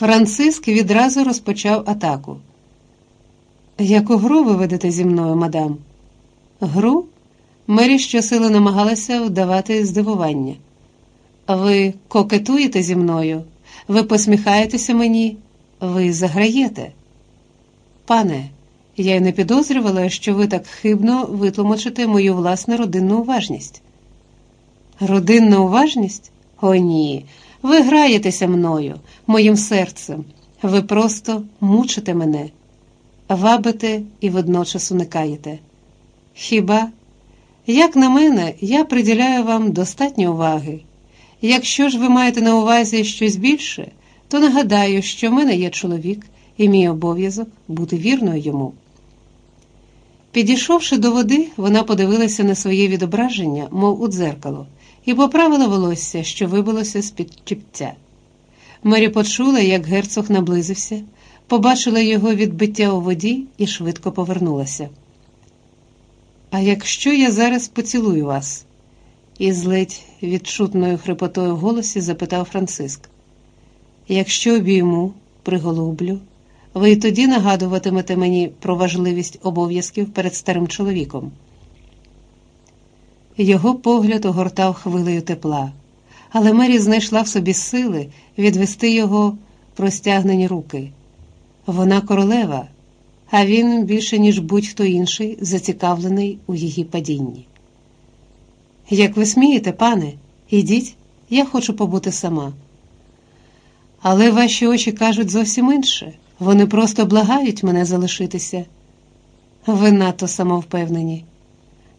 Франциск відразу розпочав атаку. Яку гру ви ведете зі мною, мадам? Гру? Мері щосили намагалася вдавати здивування. Ви кокетуєте зі мною, ви посміхаєтеся мені, ви заграєте. Пане, я й не підозрювала, що ви так хибно витлумачите мою власну родинну уважність. Родинна уважність? О, ні. Ви граєтеся мною, моїм серцем. Ви просто мучите мене, вабите і водночас уникаєте. Хіба, як на мене, я приділяю вам достатньо уваги. Якщо ж ви маєте на увазі щось більше, то нагадаю, що в мене є чоловік і мій обов'язок бути вірною йому. Підійшовши до води, вона подивилася на своє відображення, мов у дзеркало, і поправила волосся, що вибилося з під чіпця. Мері почула, як герцог наблизився, побачила його відбиття у воді і швидко повернулася. А якщо я зараз поцілую вас? із ледь відчутною хрипотою в голосі запитав Франциск. Якщо обійму, приголублю, ви й тоді нагадуватимете мені про важливість обов'язків перед старим чоловіком. Його погляд огортав хвилею тепла, але Мері знайшла в собі сили відвести його простягнені руки. Вона королева, а він більше, ніж будь-хто інший, зацікавлений у її падінні. Як ви смієте, пане, ідіть, я хочу побути сама. Але ваші очі кажуть зовсім інше. Вони просто благають мене залишитися. Ви надто самовпевнені.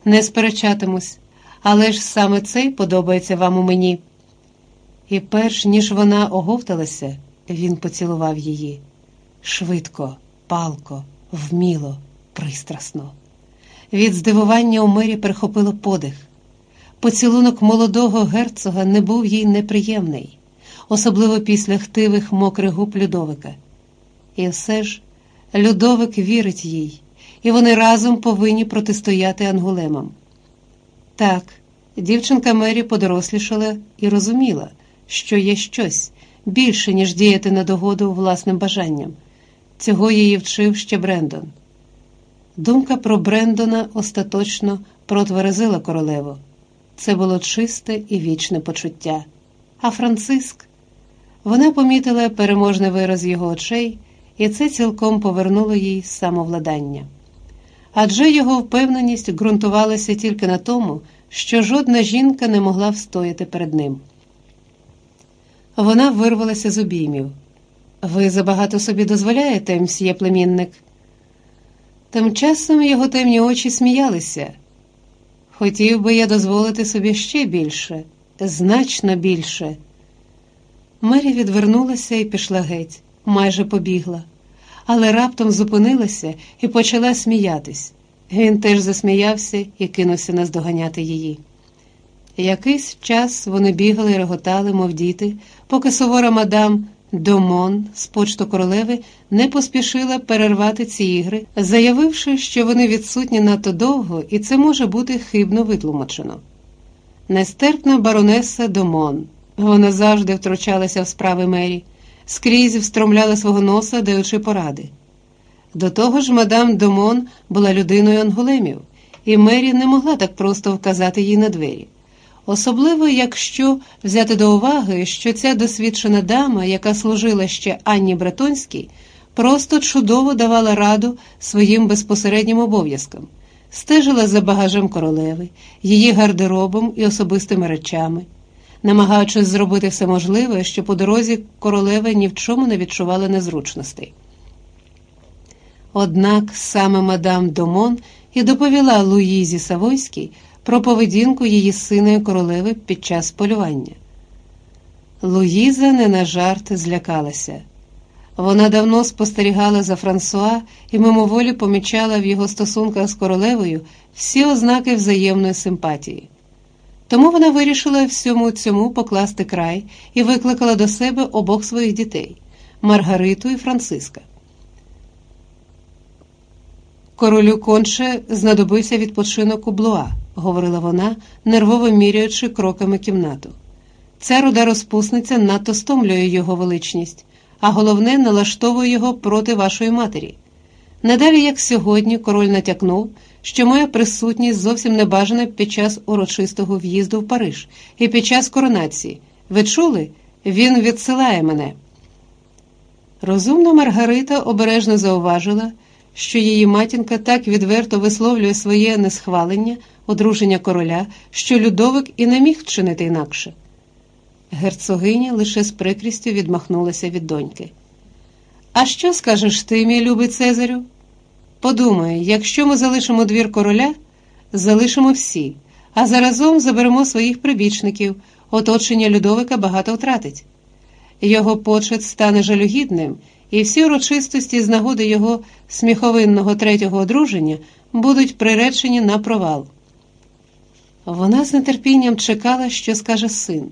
Не сперечатимусь, але ж саме цей подобається вам у мені. І перш ніж вона оговталася, він поцілував її швидко, палко, вміло, пристрасно. Від здивування у мирі перехопило подих. Поцілунок молодого герцога не був їй неприємний, особливо після хтивих мокрих губ Людовика. І все ж Людовик вірить їй, і вони разом повинні протистояти ангулемам. Так, дівчинка Мері подорослішала і розуміла, що є щось більше, ніж діяти на догоду власним бажанням. Цього її вчив ще Брендон. Думка про Брендона остаточно протверезила королеву. Це було чисте і вічне почуття. А Франциск вона помітила переможний вираз його очей, і це цілком повернуло їй самовладання. Адже його впевненість ґрунтувалася тільки на тому, що жодна жінка не могла встояти перед ним. Вона вирвалася з обіймів. Ви забагато собі дозволяєте, мсьє племінник. Тим часом його темні очі сміялися. Хотів би я дозволити собі ще більше, значно більше. Мері відвернулася і пішла геть, майже побігла, але раптом зупинилася і почала сміятись. Він теж засміявся і кинувся наздоганяти її. Якийсь час вони бігали і реготали, мов діти, поки сувора мадам Домон з почту королеви не поспішила перервати ці ігри, заявивши, що вони відсутні надто довго і це може бути хибно витлумачено. Нестерпна баронеса Домон. Вона завжди втручалася в справи мері, скрізь встромляла свого носа, даючи поради. До того ж, мадам Домон була людиною анголемів, і Мері не могла так просто вказати їй на двері. Особливо, якщо взяти до уваги, що ця досвідчена дама, яка служила ще Анні Бретонській, просто чудово давала раду своїм безпосереднім обов'язкам, стежила за багажем королеви, її гардеробом і особистими речами, намагаючись зробити все можливе, щоб по дорозі королева ні в чому не відчувала незручностей. Однак саме мадам Домон і доповіла Луїзі Савойській про поведінку її сина і королеви під час полювання. Луїза не на жарт злякалася. Вона давно спостерігала за Франсуа і мимоволі помічала в його стосунках з королевою всі ознаки взаємної симпатії. Тому вона вирішила всьому цьому покласти край і викликала до себе обох своїх дітей Маргариту і Франциска. Королю конче знадобився відпочинок у Блуа говорила вона, нервово міряючи кроками кімнату. Ця руда розпусниця надто стомлює його величність, а головне, налаштовую його проти вашої матері. Недалі, як сьогодні, король натякнув, що моя присутність зовсім не бажана під час урочистого в'їзду в Париж і під час коронації. Ви чули? Він відсилає мене. Розумна Маргарита обережно зауважила, що її матінка так відверто висловлює своє несхвалення, одруження короля, що Людовик і не міг вчинити інакше. Герцогиня лише з прикрістю відмахнулася від доньки. А що скажеш ти, мій любий Цезарю? Подумай, якщо ми залишимо двір короля, залишимо всі, а заразом заберемо своїх прибічників, оточення Людовика багато втратить. Його почет стане жалюгідним, і всі урочистості з нагоди його сміховинного третього одруження будуть приречені на провал. Вона з нетерпінням чекала, що скаже син.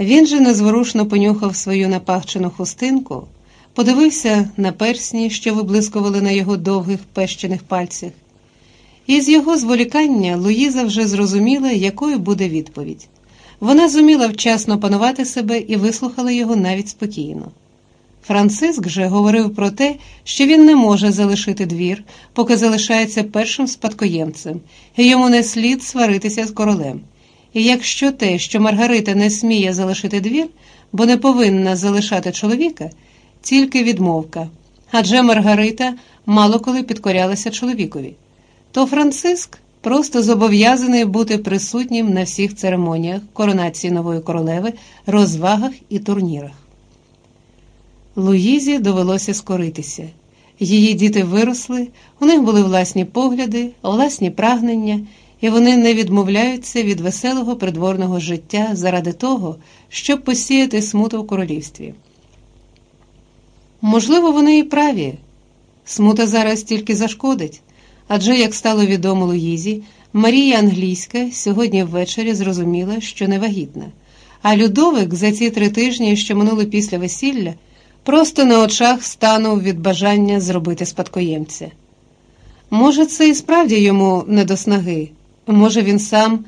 Він же незворушно понюхав свою напахчену хустинку, подивився на персні, що виблискували на його довгих пещених пальцях. І з його зволікання Луїза вже зрозуміла, якою буде відповідь. Вона зуміла вчасно панувати себе і вислухала його навіть спокійно. Франциск же говорив про те, що він не може залишити двір, поки залишається першим спадкоємцем, і йому не слід сваритися з королем. І якщо те, що Маргарита не сміє залишити двір, бо не повинна залишати чоловіка, тільки відмовка. Адже Маргарита мало коли підкорялася чоловікові, то Франциск просто зобов'язаний бути присутнім на всіх церемоніях коронації нової королеви, розвагах і турнірах. Луїзі довелося скоритися. Її діти виросли, у них були власні погляди, власні прагнення, і вони не відмовляються від веселого придворного життя заради того, щоб посіяти смуту в королівстві. Можливо, вони і праві. Смута зараз тільки зашкодить, адже, як стало відомо Луїзі, Марія Англійська сьогодні ввечері зрозуміла, що не вагітна, а Людовик за ці три тижні, що минули після весілля, просто на очах станув від бажання зробити спадкоємця. Може, це і справді йому не до снаги, може, він сам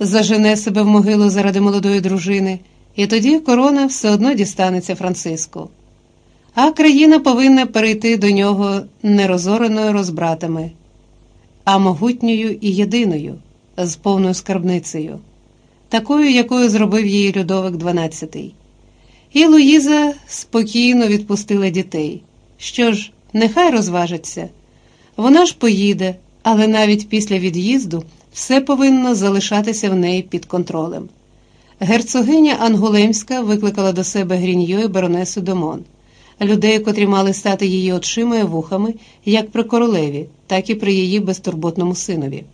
зажене себе в могилу заради молодої дружини, і тоді корона все одно дістанеться Франциску. А країна повинна перейти до нього не розореною розбратами, а могутньою і єдиною, з повною скарбницею, такою, якою зробив її Людовик XII. І Луїза спокійно відпустила дітей. Що ж, нехай розважиться. Вона ж поїде, але навіть після від'їзду все повинно залишатися в неї під контролем. Герцогиня Ангулемська викликала до себе Гріньо і баронесу Домон, людей, котрі мали стати її очима і вухами як при королеві, так і при її безтурботному синові.